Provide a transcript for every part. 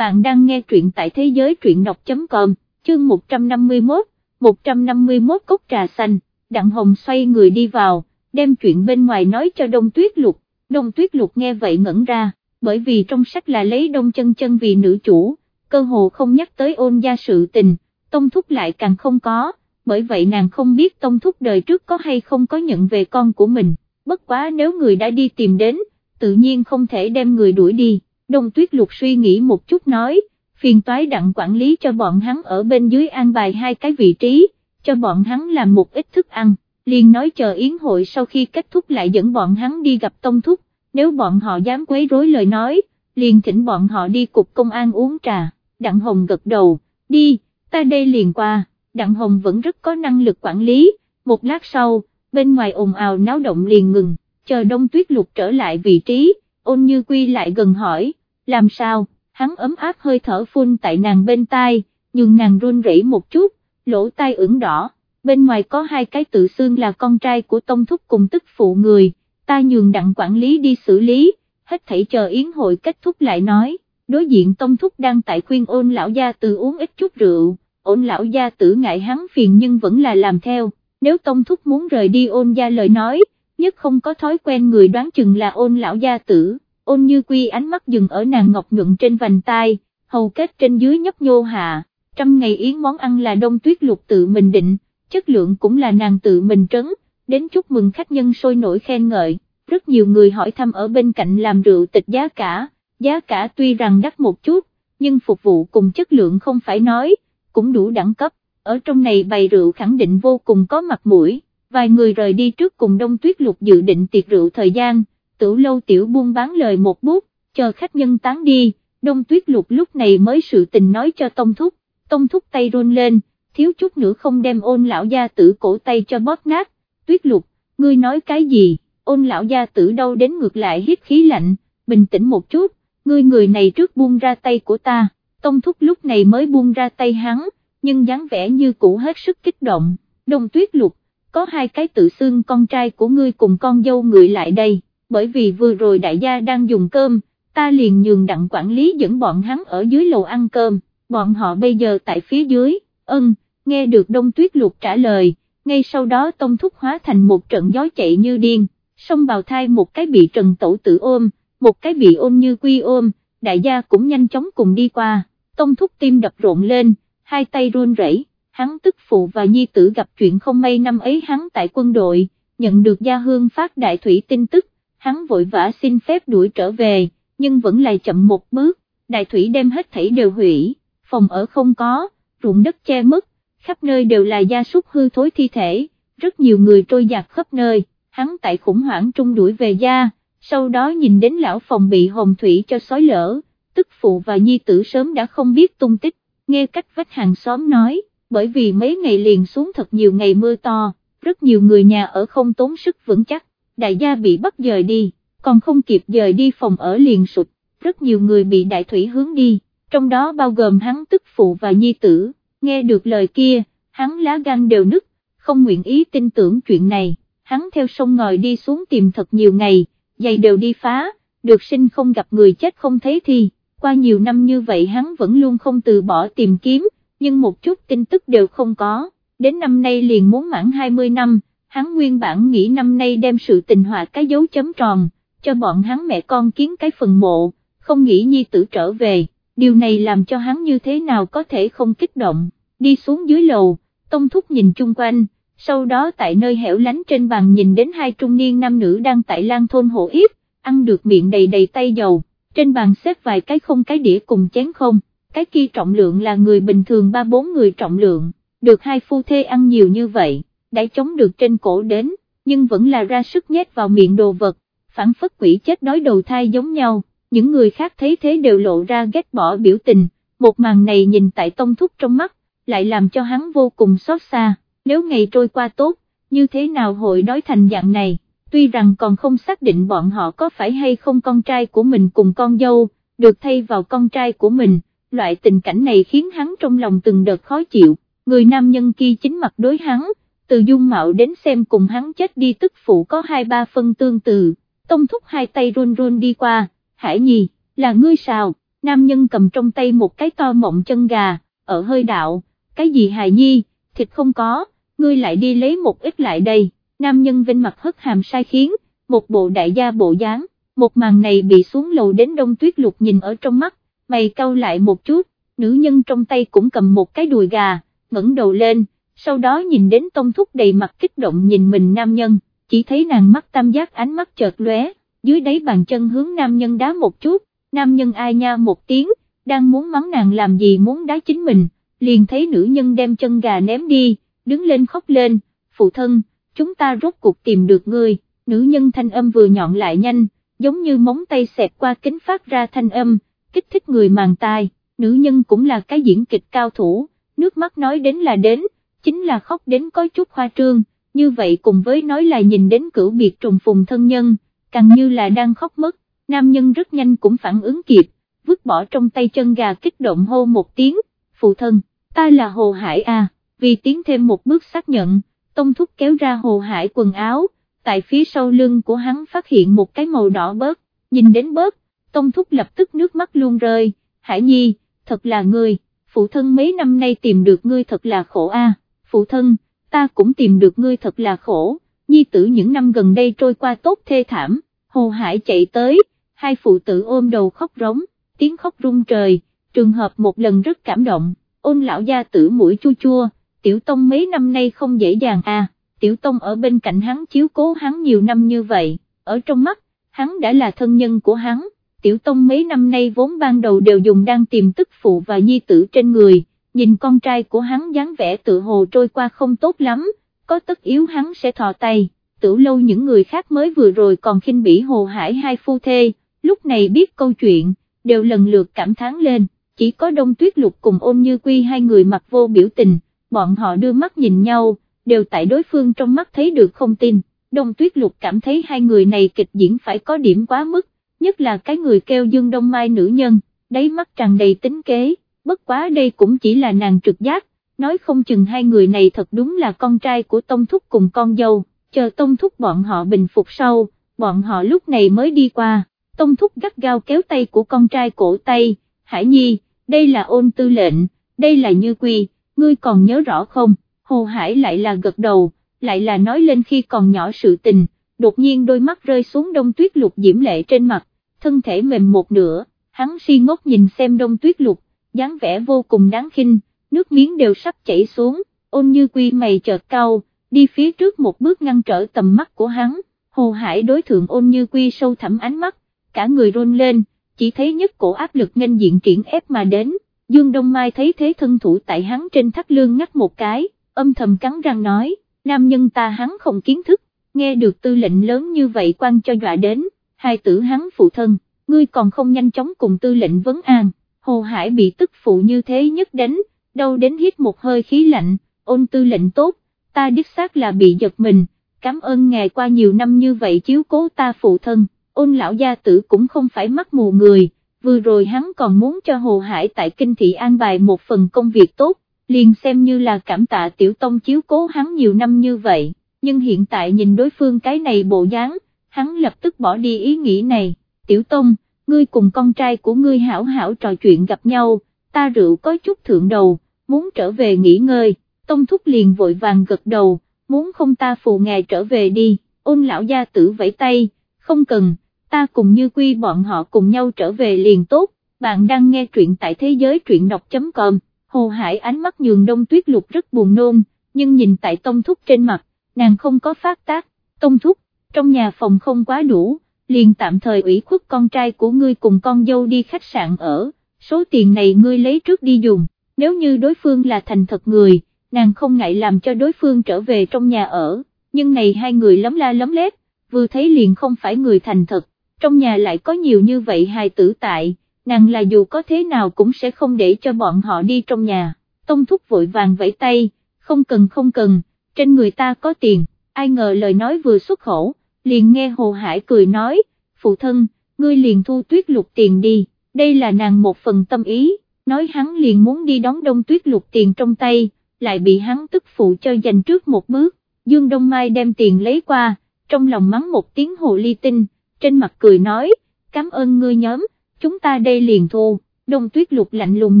bạn đang nghe truyện tại thế giới truyện đọc.com, chương 151, 151 cốc trà xanh, Đặng Hồng xoay người đi vào, đem chuyện bên ngoài nói cho Đông Tuyết Lục, Đông Tuyết Lục nghe vậy ngẩn ra, bởi vì trong sách là lấy đông chân chân vì nữ chủ, cơ hồ không nhắc tới ôn gia sự tình, Tông Thúc lại càng không có, bởi vậy nàng không biết Tông Thúc đời trước có hay không có nhận về con của mình, bất quá nếu người đã đi tìm đến, tự nhiên không thể đem người đuổi đi, Đông Tuyết Lục suy nghĩ một chút nói, phiền toái đặng quản lý cho bọn hắn ở bên dưới an bài hai cái vị trí, cho bọn hắn làm một ít thức ăn, liền nói chờ yến hội sau khi kết thúc lại dẫn bọn hắn đi gặp Tông Thúc, nếu bọn họ dám quấy rối lời nói, liền thỉnh bọn họ đi cục công an uống trà, Đặng Hồng gật đầu, đi, ta đây liền qua, Đặng Hồng vẫn rất có năng lực quản lý, một lát sau, bên ngoài ồn ào náo động liền ngừng, chờ đông tuyết lục trở lại vị trí, ôn như quy lại gần hỏi, làm sao, hắn ấm áp hơi thở phun tại nàng bên tai, nhưng nàng run rẩy một chút, lỗ tai ửng đỏ, bên ngoài có hai cái tự xương là con trai của tông thúc cùng tức phụ người, ta nhường đặng quản lý đi xử lý, hết thảy chờ yến hội kết thúc lại nói, đối diện tông thúc đang tại khuyên ôn lão gia tử uống ít chút rượu, ôn lão gia tử ngại hắn phiền nhưng vẫn là làm theo, nếu tông thúc muốn rời đi ôn gia lời nói, nhất không có thói quen người đoán chừng là ôn lão gia tử, ôn như quy ánh mắt dừng ở nàng ngọc nhuận trên vành tai, hầu kết trên dưới nhấp nhô hạ, trăm ngày yến món ăn là đông tuyết lục tự mình định, chất lượng cũng là nàng tự mình trấn, đến chúc mừng khách nhân sôi nổi khen ngợi, rất nhiều người hỏi thăm ở bên cạnh làm rượu tịch giá cả, giá cả tuy rằng đắt một chút, nhưng phục vụ cùng chất lượng không phải nói, cũng đủ đẳng cấp, ở trong này bày rượu khẳng định vô cùng có mặt mũi, vài người rời đi trước cùng đông tuyết lục dự định tiệc rượu thời gian, tử lâu tiểu buôn bán lời một bút, chờ khách nhân tán đi, đông tuyết lục lúc này mới sự tình nói cho tông thúc, tông thúc tay run lên, thiếu chút nữa không đem ôn lão gia tử cổ tay cho bóp nát, tuyết lục, ngươi nói cái gì, ôn lão gia tử đâu đến ngược lại hít khí lạnh, bình tĩnh một chút, ngươi người này trước buông ra tay của ta, tông thúc lúc này mới buông ra tay hắn, nhưng dáng vẻ như cũ hết sức kích động, đông tuyết lục, có hai cái tự xưng con trai của ngươi cùng con dâu người lại đây, bởi vì vừa rồi đại gia đang dùng cơm, ta liền nhường đặng quản lý dẫn bọn hắn ở dưới lầu ăn cơm, bọn họ bây giờ tại phía dưới, ân, nghe được đông tuyết lục trả lời, ngay sau đó tông thúc hóa thành một trận gió chạy như điên, xông bào thai một cái bị trần tổ tử ôm, một cái bị ôm như quy ôm, đại gia cũng nhanh chóng cùng đi qua, tông thúc tim đập rộn lên, hai tay run rẩy. hắn tức phụ và nhi tử gặp chuyện không may năm ấy hắn tại quân đội, nhận được gia hương phát đại thủy tin tức, hắn vội vã xin phép đuổi trở về, nhưng vẫn lại chậm một bước, đại thủy đem hết thảy đều hủy, phòng ở không có, ruộng đất che mất, khắp nơi đều là gia súc hư thối thi thể, rất nhiều người trôi giặt khắp nơi, hắn tại khủng hoảng trung đuổi về gia, sau đó nhìn đến lão phòng bị hồng thủy cho sói lỡ, tức phụ và nhi tử sớm đã không biết tung tích, nghe cách vách hàng xóm nói, bởi vì mấy ngày liền xuống thật nhiều ngày mưa to, rất nhiều người nhà ở không tốn sức vững chắc, đại gia bị bắt dời đi, còn không kịp dời đi phòng ở liền sụt, rất nhiều người bị đại thủy hướng đi, trong đó bao gồm hắn tức phụ và nhi tử, nghe được lời kia, hắn lá gan đều nứt, không nguyện ý tin tưởng chuyện này, hắn theo sông ngòi đi xuống tìm thật nhiều ngày, giày đều đi phá, được sinh không gặp người chết không thấy thi, qua nhiều năm như vậy hắn vẫn luôn không từ bỏ tìm kiếm, nhưng một chút tin tức đều không có, đến năm nay liền muốn mãn 20 năm, hắn nguyên bản nghĩ năm nay đem sự tình hòa cái dấu chấm tròn, cho bọn hắn mẹ con kiến cái phần mộ, không nghĩ nhi tử trở về, điều này làm cho hắn như thế nào có thể không kích động, đi xuống dưới lầu, tông thúc nhìn chung quanh, sau đó tại nơi hẻo lánh trên bàn nhìn đến hai trung niên nam nữ đang tại lang thôn hộ yếp, ăn được miệng đầy đầy tay dầu, trên bàn xếp vài cái không cái đĩa cùng chén không, cái kia trọng lượng là người bình thường ba bốn người trọng lượng, được hai phu thê ăn nhiều như vậy, đã chống được trên cổ đến, nhưng vẫn là ra sức nhét vào miệng đồ vật, phản phất quỷ chết đói đầu thai giống nhau, những người khác thấy thế đều lộ ra ghét bỏ biểu tình, một màn này nhìn tại tông thúc trong mắt, lại làm cho hắn vô cùng xót xa, nếu ngày trôi qua tốt, như thế nào hội đói thành dạng này, tuy rằng còn không xác định bọn họ có phải hay không con trai của mình cùng con dâu, được thay vào con trai của mình, loại tình cảnh này khiến hắn trong lòng từng đợt khó chịu, người nam nhân kia chính mặt đối hắn, từ dung mạo đến xem cùng hắn chết đi tức phụ có hai ba phân tương tự, tông thúc hai tay run run đi qua, hải nhi, là ngươi sao, nam nhân cầm trong tay một cái to mộng chân gà, ở hơi đạo, cái gì hài nhi, thịt không có, ngươi lại đi lấy một ít lại đây, nam nhân vinh mặt hất hàm sai khiến, một bộ đại gia bộ dáng, một màn này bị xuống lầu đến đông tuyết lục nhìn ở trong mắt, mày cau lại một chút, nữ nhân trong tay cũng cầm một cái đùi gà, ngẩng đầu lên, sau đó nhìn đến tông thúc đầy mặt kích động nhìn mình nam nhân, chỉ thấy nàng mắt tam giác ánh mắt chợt lóe, dưới đáy bàn chân hướng nam nhân đá một chút, nam nhân ai nha một tiếng, đang muốn mắng nàng làm gì muốn đá chính mình, liền thấy nữ nhân đem chân gà ném đi, đứng lên khóc lên, phụ thân, chúng ta rốt cuộc tìm được người nữ nhân thanh âm vừa nhọn lại nhanh, giống như móng tay xẹt qua kính phát ra thanh âm, kích thích người màng tai, nữ nhân cũng là cái diễn kịch cao thủ, nước mắt nói đến là đến, chính là khóc đến có chút khoa trương, như vậy cùng với nói là nhìn đến cửu biệt trùng phùng thân nhân, càng như là đang khóc mất, nam nhân rất nhanh cũng phản ứng kịp, vứt bỏ trong tay chân gà kích động hô một tiếng, phụ thân, ta là Hồ Hải à, vì tiến thêm một bước xác nhận, tông thúc kéo ra Hồ Hải quần áo, tại phía sau lưng của hắn phát hiện một cái màu đỏ bớt, nhìn đến bớt, tông thúc lập tức nước mắt luôn rơi, Hải Nhi, thật là ngươi, phụ thân mấy năm nay tìm được ngươi thật là khổ a phụ thân, ta cũng tìm được ngươi thật là khổ, nhi tử những năm gần đây trôi qua tốt thê thảm, Hồ Hải chạy tới, hai phụ tử ôm đầu khóc rống, tiếng khóc rung trời, trường hợp một lần rất cảm động, ôn lão gia tử mũi chua chua, tiểu tông mấy năm nay không dễ dàng à, tiểu tông ở bên cạnh hắn chiếu cố hắn nhiều năm như vậy, ở trong mắt, hắn đã là thân nhân của hắn, tiểu tông mấy năm nay vốn ban đầu đều dùng đang tìm tức phụ và nhi tử trên người, nhìn con trai của hắn dáng vẻ tự hồ trôi qua không tốt lắm, có tất yếu hắn sẽ thò tay, tử lâu những người khác mới vừa rồi còn khinh bỉ hồ hải hai phu thê, lúc này biết câu chuyện, đều lần lượt cảm thán lên, chỉ có đông tuyết lục cùng ôn như quy hai người mặt vô biểu tình, bọn họ đưa mắt nhìn nhau, đều tại đối phương trong mắt thấy được không tin, đông tuyết lục cảm thấy hai người này kịch diễn phải có điểm quá mức, nhất là cái người kêu dương đông mai nữ nhân, đáy mắt tràn đầy tính kế, bất quá đây cũng chỉ là nàng trực giác, nói không chừng hai người này thật đúng là con trai của Tông Thúc cùng con dâu, chờ Tông Thúc bọn họ bình phục sau, bọn họ lúc này mới đi qua, Tông Thúc gắt gao kéo tay của con trai cổ tay, Hải Nhi, đây là ôn tư lệnh, đây là Như Quy, ngươi còn nhớ rõ không, Hồ Hải lại là gật đầu, lại là nói lên khi còn nhỏ sự tình, đột nhiên đôi mắt rơi xuống đông tuyết lục diễm lệ trên mặt, thân thể mềm một nửa, hắn si ngốc nhìn xem đông tuyết lục, dáng vẻ vô cùng đáng khinh, nước miếng đều sắp chảy xuống, ôn như quy mày chợt cao, đi phía trước một bước ngăn trở tầm mắt của hắn, hồ hải đối thượng ôn như quy sâu thẳm ánh mắt, cả người run lên, chỉ thấy nhất cổ áp lực nên diện triển ép mà đến, Dương Đông Mai thấy thế thân thủ tại hắn trên thắt lương ngắt một cái, âm thầm cắn răng nói, nam nhân ta hắn không kiến thức, nghe được tư lệnh lớn như vậy quan cho dọa đến hai tử hắn phụ thân, ngươi còn không nhanh chóng cùng tư lệnh vấn an, Hồ Hải bị tức phụ như thế nhất đánh, đâu đến hít một hơi khí lạnh, ôn tư lệnh tốt, ta đích xác là bị giật mình, cảm ơn ngài qua nhiều năm như vậy chiếu cố ta phụ thân, ôn lão gia tử cũng không phải mắt mù người, vừa rồi hắn còn muốn cho Hồ Hải tại kinh thị an bài một phần công việc tốt, liền xem như là cảm tạ tiểu tông chiếu cố hắn nhiều năm như vậy, nhưng hiện tại nhìn đối phương cái này bộ dáng, hắn lập tức bỏ đi ý nghĩ này, tiểu tông, ngươi cùng con trai của ngươi hảo hảo trò chuyện gặp nhau, ta rượu có chút thượng đầu, muốn trở về nghỉ ngơi, tông thúc liền vội vàng gật đầu, muốn không ta phù ngài trở về đi, ôn lão gia tử vẫy tay, không cần, ta cùng như quy bọn họ cùng nhau trở về liền tốt, bạn đang nghe truyện tại thế giới truyện đọc.com, Hồ Hải ánh mắt nhường đông tuyết lục rất buồn nôn, nhưng nhìn tại tông thúc trên mặt, nàng không có phát tác, tông thúc, trong nhà phòng không quá đủ, liền tạm thời ủy khuất con trai của ngươi cùng con dâu đi khách sạn ở, số tiền này ngươi lấy trước đi dùng, nếu như đối phương là thành thật người, nàng không ngại làm cho đối phương trở về trong nhà ở, nhưng này hai người lấm la lấm lép, vừa thấy liền không phải người thành thật, trong nhà lại có nhiều như vậy hài tử tại, nàng là dù có thế nào cũng sẽ không để cho bọn họ đi trong nhà, tông thúc vội vàng vẫy tay, không cần không cần, trên người ta có tiền, ai ngờ lời nói vừa xuất khẩu liền nghe Hồ Hải cười nói, phụ thân, ngươi liền thu tuyết lục tiền đi, đây là nàng một phần tâm ý, nói hắn liền muốn đi đón đông tuyết lục tiền trong tay, lại bị hắn tức phụ cho giành trước một bước, Dương Đông Mai đem tiền lấy qua, trong lòng mắng một tiếng hồ ly tinh, trên mặt cười nói, cảm ơn ngươi nhóm, chúng ta đây liền thu, đông tuyết lục lạnh lùng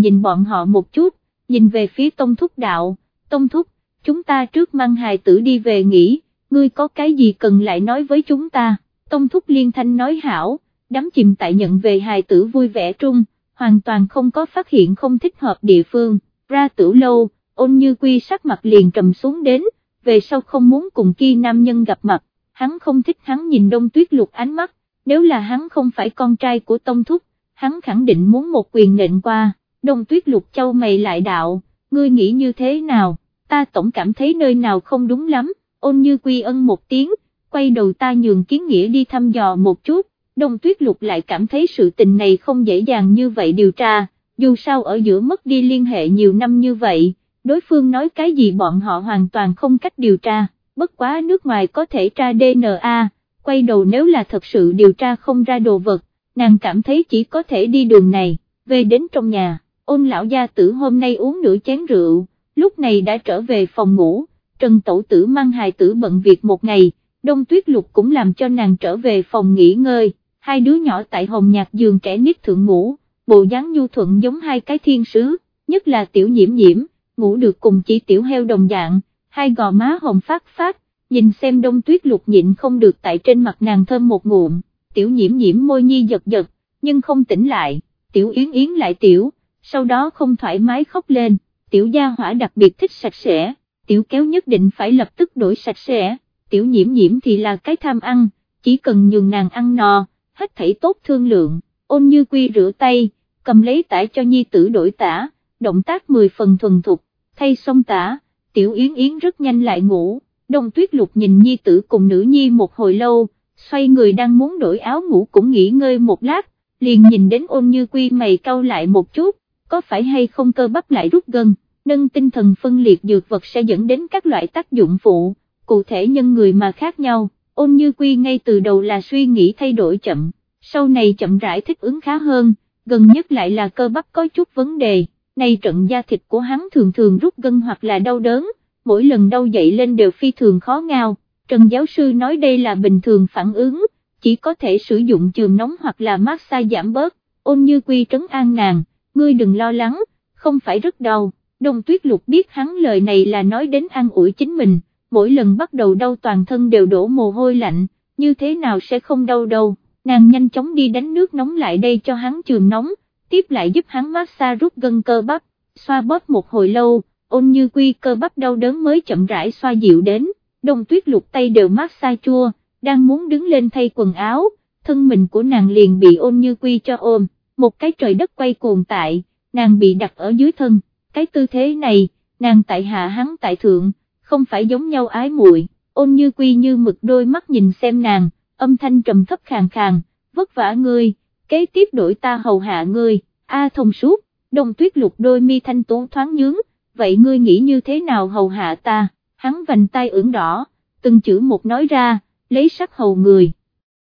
nhìn bọn họ một chút, nhìn về phía tông thúc đạo, tông thúc, chúng ta trước mang hài tử đi về nghỉ, ngươi có cái gì cần lại nói với chúng ta, tông thúc liên thanh nói hảo, đắm chìm tại nhận về hài tử vui vẻ trung, hoàn toàn không có phát hiện không thích hợp địa phương, ra tử lâu, ôn như quy sắc mặt liền trầm xuống đến, về sau không muốn cùng kia nam nhân gặp mặt, hắn không thích hắn nhìn đông tuyết lục ánh mắt, nếu là hắn không phải con trai của tông thúc, hắn khẳng định muốn một quyền nện qua, đông tuyết lục châu mày lại đạo, ngươi nghĩ như thế nào, ta tổng cảm thấy nơi nào không đúng lắm, ôn như quy ân một tiếng, quay đầu ta nhường kiến nghĩa đi thăm dò một chút, đông tuyết lục lại cảm thấy sự tình này không dễ dàng như vậy điều tra, dù sao ở giữa mất đi liên hệ nhiều năm như vậy, đối phương nói cái gì bọn họ hoàn toàn không cách điều tra, bất quá nước ngoài có thể tra DNA, quay đầu nếu là thật sự điều tra không ra đồ vật, nàng cảm thấy chỉ có thể đi đường này, về đến trong nhà, ôn lão gia tử hôm nay uống nửa chén rượu, lúc này đã trở về phòng ngủ, Trần Tẩu Tử mang hài tử bận việc một ngày, Đông Tuyết Lục cũng làm cho nàng trở về phòng nghỉ ngơi, hai đứa nhỏ tại hồng nhạc giường trẻ nít thượng ngủ, bộ dáng nhu thuận giống hai cái thiên sứ, nhất là tiểu nhiễm nhiễm, ngủ được cùng chỉ tiểu heo đồng dạng, hai gò má hồng phát phát, nhìn xem đông tuyết lục nhịn không được tại trên mặt nàng thơm một ngụm, tiểu nhiễm nhiễm môi nhi giật giật, nhưng không tỉnh lại, tiểu yến yến lại tiểu, sau đó không thoải mái khóc lên, tiểu gia hỏa đặc biệt thích sạch sẽ, tiểu kéo nhất định phải lập tức đổi sạch sẽ, tiểu nhiễm nhiễm thì là cái tham ăn, chỉ cần nhường nàng ăn no, hết thảy tốt thương lượng, ôn như quy rửa tay, cầm lấy tải cho nhi tử đổi tả, động tác 10 phần thuần thục, thay xong tả, tiểu yến yến rất nhanh lại ngủ, đông tuyết lục nhìn nhi tử cùng nữ nhi một hồi lâu, xoay người đang muốn đổi áo ngủ cũng nghỉ ngơi một lát, liền nhìn đến ôn như quy mày cau lại một chút, có phải hay không cơ bắp lại rút gân, nâng tinh thần phân liệt dược vật sẽ dẫn đến các loại tác dụng phụ, cụ thể nhân người mà khác nhau, ôn như quy ngay từ đầu là suy nghĩ thay đổi chậm, sau này chậm rãi thích ứng khá hơn, gần nhất lại là cơ bắp có chút vấn đề, nay trận da thịt của hắn thường thường rút gân hoặc là đau đớn, mỗi lần đau dậy lên đều phi thường khó ngao, Trần giáo sư nói đây là bình thường phản ứng, chỉ có thể sử dụng trường nóng hoặc là massage giảm bớt, ôn như quy trấn an nàng, ngươi đừng lo lắng, không phải rất đau, đông tuyết lục biết hắn lời này là nói đến an ủi chính mình, mỗi lần bắt đầu đau toàn thân đều đổ mồ hôi lạnh, như thế nào sẽ không đau đâu, nàng nhanh chóng đi đánh nước nóng lại đây cho hắn trường nóng, tiếp lại giúp hắn massage rút gân cơ bắp, xoa bóp một hồi lâu, ôn như quy cơ bắp đau đớn mới chậm rãi xoa dịu đến, đông tuyết lục tay đều massage chua, đang muốn đứng lên thay quần áo, thân mình của nàng liền bị ôn như quy cho ôm, một cái trời đất quay cuồng tại, nàng bị đặt ở dưới thân, cái tư thế này, nàng tại hạ hắn tại thượng, không phải giống nhau ái muội. ôn như quy như mực đôi mắt nhìn xem nàng, âm thanh trầm thấp khàn khàn, vất vả ngươi, kế tiếp đổi ta hầu hạ ngươi, a thông suốt, đồng tuyết lục đôi mi thanh tú thoáng nhướng, vậy ngươi nghĩ như thế nào hầu hạ ta, hắn vành tay ửng đỏ, từng chữ một nói ra, lấy sắc hầu người,